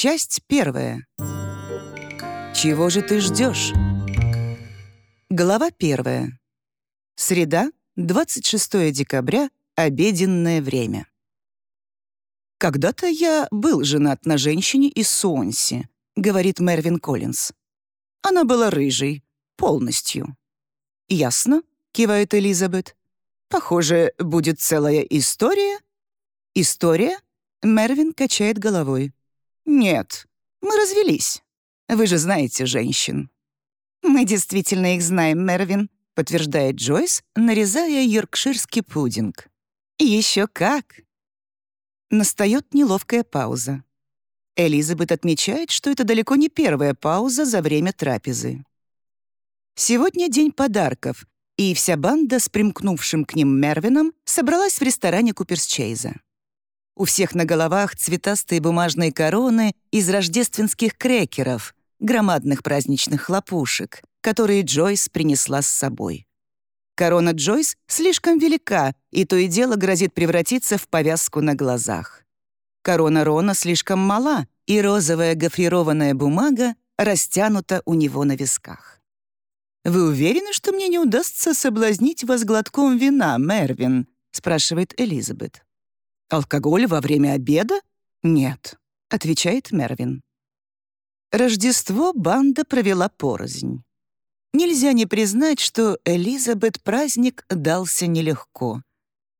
Часть первая. Чего же ты ждешь? Глава первая. Среда, 26 декабря, обеденное время. «Когда-то я был женат на женщине из Суонси», — говорит Мервин Коллинз. «Она была рыжей, полностью». «Ясно», — кивает Элизабет. «Похоже, будет целая история». «История?» — Мервин качает головой. «Нет, мы развелись. Вы же знаете женщин». «Мы действительно их знаем, Мервин», — подтверждает Джойс, нарезая йоркширский пудинг. «Еще как!» Настает неловкая пауза. Элизабет отмечает, что это далеко не первая пауза за время трапезы. Сегодня день подарков, и вся банда с примкнувшим к ним Мервином собралась в ресторане Куперсчейза. У всех на головах цветастые бумажные короны из рождественских крекеров, громадных праздничных хлопушек, которые Джойс принесла с собой. Корона Джойс слишком велика, и то и дело грозит превратиться в повязку на глазах. Корона Рона слишком мала, и розовая гофрированная бумага растянута у него на висках. «Вы уверены, что мне не удастся соблазнить вас глотком вина, Мервин?» — спрашивает Элизабет. «Алкоголь во время обеда? Нет», — отвечает Мервин. Рождество банда провела порознь. Нельзя не признать, что Элизабет праздник дался нелегко.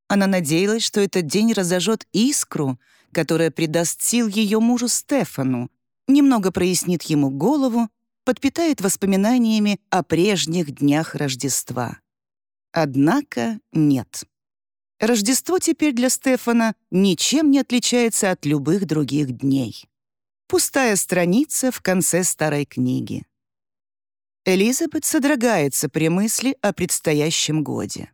Она надеялась, что этот день разожжет искру, которая придаст сил ее мужу Стефану, немного прояснит ему голову, подпитает воспоминаниями о прежних днях Рождества. Однако нет. Рождество теперь для Стефана ничем не отличается от любых других дней. Пустая страница в конце старой книги. Элизабет содрогается при мысли о предстоящем годе.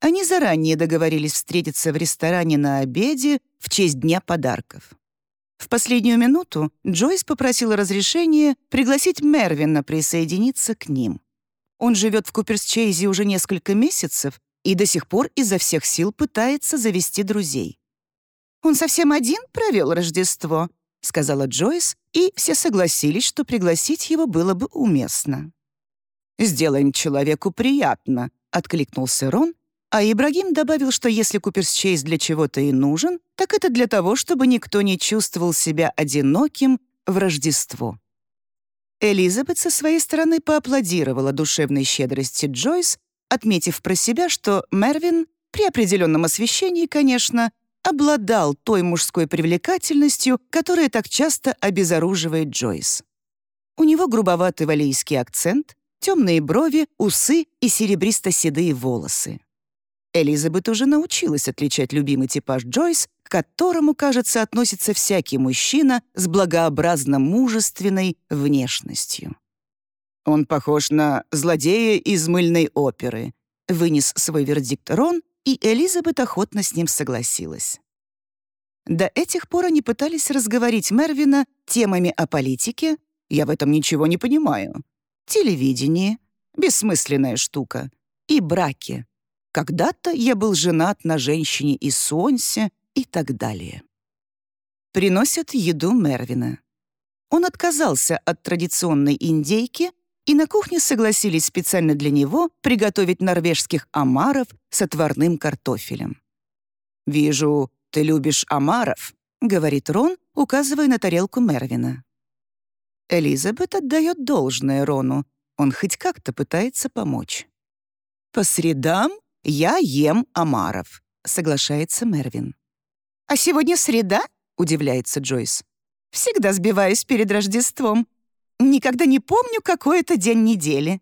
Они заранее договорились встретиться в ресторане на обеде в честь Дня подарков. В последнюю минуту Джойс попросила разрешения пригласить Мервина присоединиться к ним. Он живет в Куперсчейзе уже несколько месяцев и до сих пор изо всех сил пытается завести друзей. «Он совсем один провел Рождество?» — сказала Джойс, и все согласились, что пригласить его было бы уместно. «Сделаем человеку приятно», — откликнулся Рон, а Ибрагим добавил, что если Куперсчейз для чего-то и нужен, так это для того, чтобы никто не чувствовал себя одиноким в Рождество. Элизабет со своей стороны поаплодировала душевной щедрости Джойс отметив про себя, что Мервин, при определенном освещении, конечно, обладал той мужской привлекательностью, которая так часто обезоруживает Джойс. У него грубоватый валийский акцент, темные брови, усы и серебристо-седые волосы. Элизабет уже научилась отличать любимый типаж Джойс, к которому, кажется, относится всякий мужчина с благообразно-мужественной внешностью. Он похож на злодея из мыльной оперы. Вынес свой вердикт Рон, и Элизабет охотно с ним согласилась. До этих пор они пытались разговорить Мервина темами о политике, я в этом ничего не понимаю, телевидении, бессмысленная штука, и браке. Когда-то я был женат на женщине из Суонсе и так далее. Приносят еду Мервина. Он отказался от традиционной индейки и на кухне согласились специально для него приготовить норвежских омаров с отварным картофелем. «Вижу, ты любишь омаров», — говорит Рон, указывая на тарелку Мервина. Элизабет отдает должное Рону, он хоть как-то пытается помочь. «По средам я ем омаров», — соглашается Мервин. «А сегодня среда?» — удивляется Джойс. «Всегда сбиваюсь перед Рождеством. Никогда не помню, какой это день недели».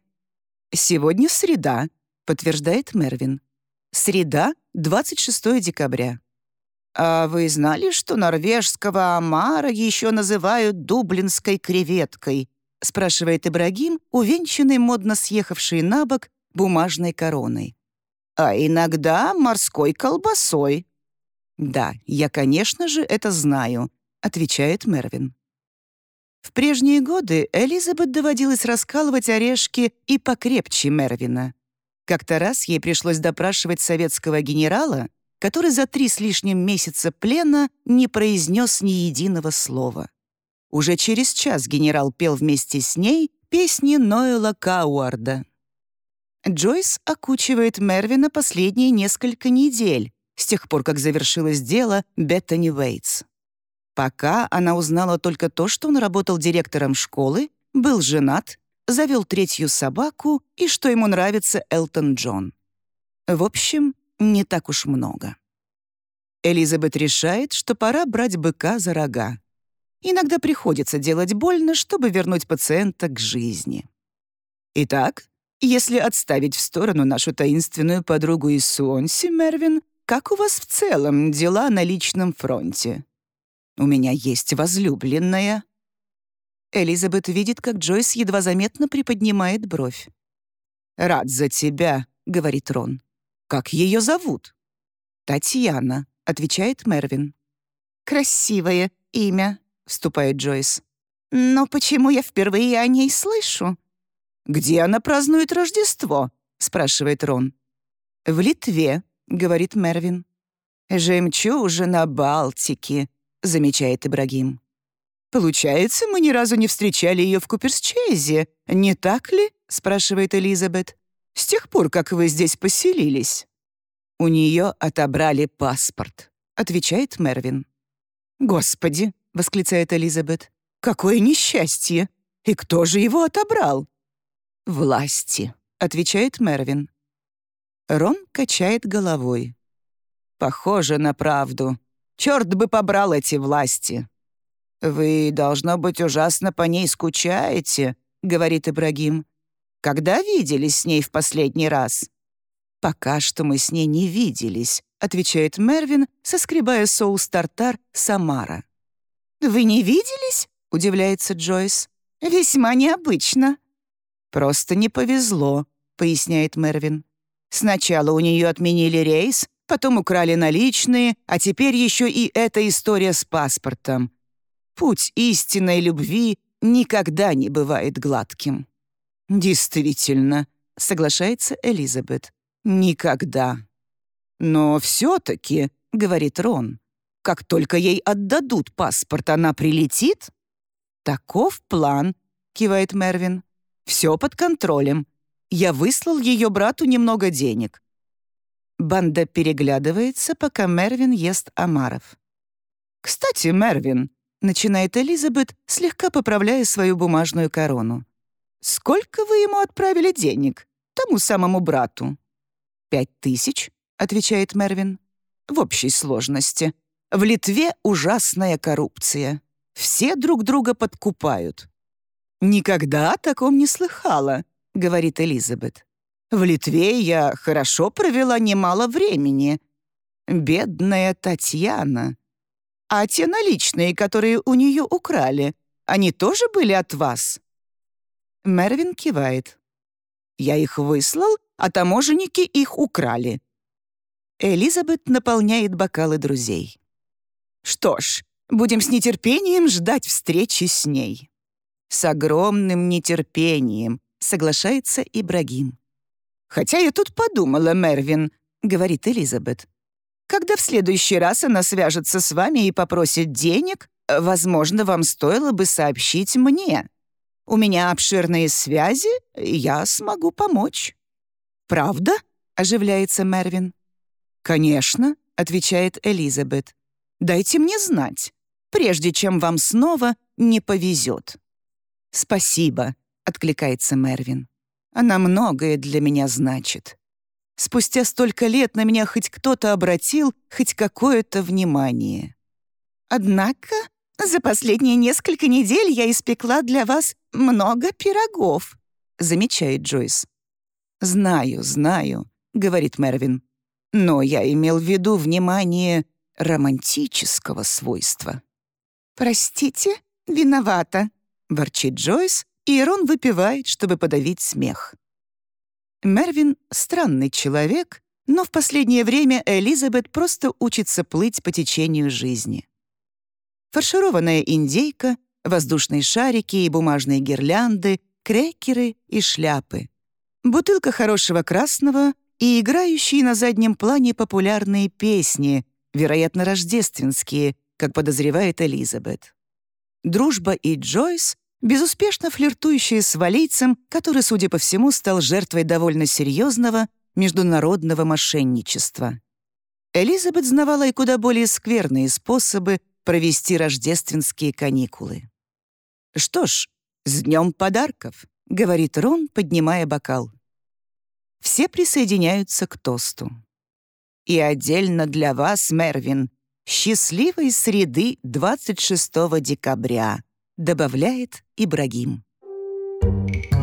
«Сегодня среда», — подтверждает Мервин. «Среда, 26 декабря». «А вы знали, что норвежского омара еще называют дублинской креветкой?» — спрашивает Ибрагим, увенчанный модно съехавший на бок бумажной короной. «А иногда морской колбасой». «Да, я, конечно же, это знаю», — отвечает Мервин. В прежние годы Элизабет доводилось раскалывать орешки и покрепче Мервина. Как-то раз ей пришлось допрашивать советского генерала, который за три с лишним месяца плена не произнес ни единого слова. Уже через час генерал пел вместе с ней песни Ноэла Кауарда. Джойс окучивает Мервина последние несколько недель, с тех пор, как завершилось дело Беттани Уэйтс. Пока она узнала только то, что он работал директором школы, был женат, завел третью собаку и что ему нравится Элтон Джон. В общем, не так уж много. Элизабет решает, что пора брать быка за рога. Иногда приходится делать больно, чтобы вернуть пациента к жизни. Итак, если отставить в сторону нашу таинственную подругу из Суонси, Мервин, как у вас в целом дела на личном фронте? У меня есть возлюбленная». Элизабет видит, как Джойс едва заметно приподнимает бровь. «Рад за тебя», — говорит Рон. «Как ее зовут?» «Татьяна», — отвечает Мервин. «Красивое имя», — вступает Джойс. «Но почему я впервые о ней слышу?» «Где она празднует Рождество?» — спрашивает Рон. «В Литве», — говорит Мервин. «Жемчужина Балтики», — замечает Ибрагим. «Получается, мы ни разу не встречали ее в Куперсчейзе, не так ли?» — спрашивает Элизабет. «С тех пор, как вы здесь поселились». «У нее отобрали паспорт», — отвечает Мервин. «Господи!» — восклицает Элизабет. «Какое несчастье! И кто же его отобрал?» «Власти», — отвечает Мервин. Рон качает головой. «Похоже на правду. Черт бы побрал эти власти!» «Вы, должно быть, ужасно по ней скучаете», — говорит Ибрагим. «Когда виделись с ней в последний раз?» «Пока что мы с ней не виделись», — отвечает Мервин, соскребая соус тартар Самара. «Вы не виделись?» — удивляется Джойс. «Весьма необычно». «Просто не повезло», — поясняет Мервин. «Сначала у нее отменили рейс, потом украли наличные, а теперь еще и эта история с паспортом. Путь истинной любви никогда не бывает гладким». «Действительно», — соглашается Элизабет. «Никогда». «Но все-таки», — говорит Рон, «как только ей отдадут паспорт, она прилетит?» «Таков план», — кивает Мервин. Все под контролем. Я выслал ее брату немного денег». Банда переглядывается, пока Мервин ест омаров. «Кстати, Мервин», — начинает Элизабет, слегка поправляя свою бумажную корону. «Сколько вы ему отправили денег? Тому самому брату?» «Пять тысяч», — отвечает Мервин. «В общей сложности. В Литве ужасная коррупция. Все друг друга подкупают. «Никогда о таком не слыхала», — говорит Элизабет. «В Литве я хорошо провела немало времени. Бедная Татьяна. А те наличные, которые у нее украли, они тоже были от вас?» Мервин кивает. «Я их выслал, а таможенники их украли». Элизабет наполняет бокалы друзей. «Что ж, будем с нетерпением ждать встречи с ней». «С огромным нетерпением», — соглашается Ибрагим. «Хотя я тут подумала, Мервин», — говорит Элизабет. «Когда в следующий раз она свяжется с вами и попросит денег, возможно, вам стоило бы сообщить мне. У меня обширные связи, я смогу помочь». «Правда?» — оживляется Мервин. «Конечно», — отвечает Элизабет. «Дайте мне знать, прежде чем вам снова не повезет». «Спасибо», — откликается Мервин. «Она многое для меня значит. Спустя столько лет на меня хоть кто-то обратил хоть какое-то внимание». «Однако за последние несколько недель я испекла для вас много пирогов», — замечает Джойс. «Знаю, знаю», — говорит Мервин. «Но я имел в виду внимание романтического свойства». «Простите, виновата», — ворчит Джойс, и Рон выпивает, чтобы подавить смех. Мервин — странный человек, но в последнее время Элизабет просто учится плыть по течению жизни. Фаршированная индейка, воздушные шарики и бумажные гирлянды, крекеры и шляпы. Бутылка хорошего красного и играющие на заднем плане популярные песни, вероятно, рождественские, как подозревает Элизабет. Дружба и Джойс, безуспешно флиртующие с валийцем, который, судя по всему, стал жертвой довольно серьезного международного мошенничества. Элизабет знавала и куда более скверные способы провести рождественские каникулы. «Что ж, с днем подарков», — говорит Рон, поднимая бокал. Все присоединяются к тосту. «И отдельно для вас, Мервин, счастливой среды 26 декабря», добавляет Ибрагим. Thank you.